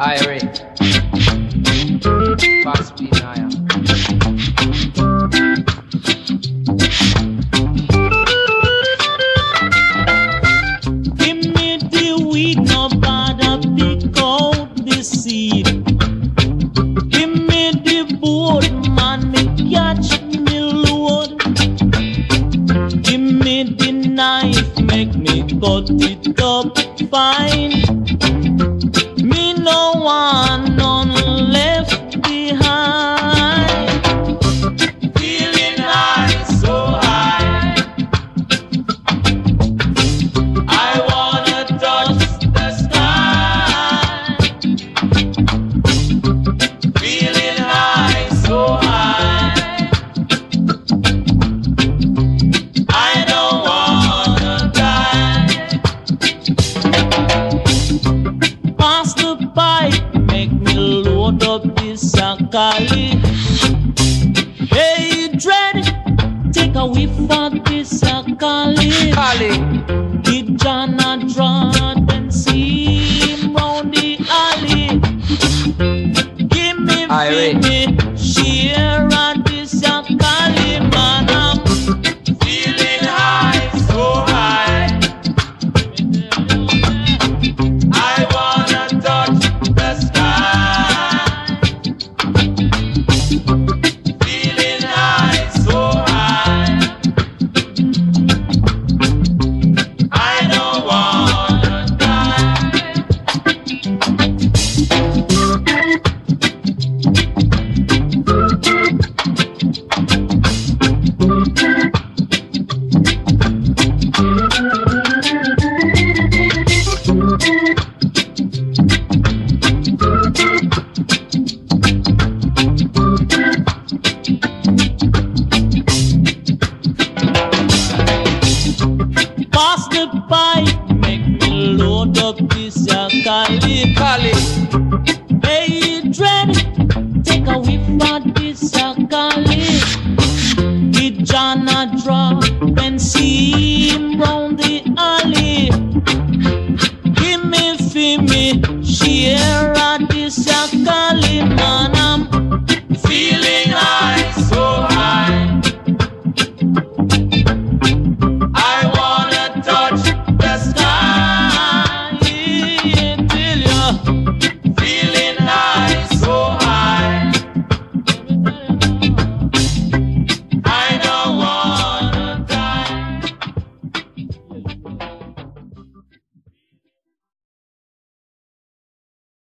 Irie. Fast Naya. Give me the no bother pick out the seed. Give me the board, me catch me. Give me the knife, make me cut it up fine. No want none Akali. Hey, dread, take a whiff of this Akali. Kali. Did John a draw them see him round the alley? Give me, give me, share Sakali. Take a whiff of this a and see the alley? Gimme, gimme, she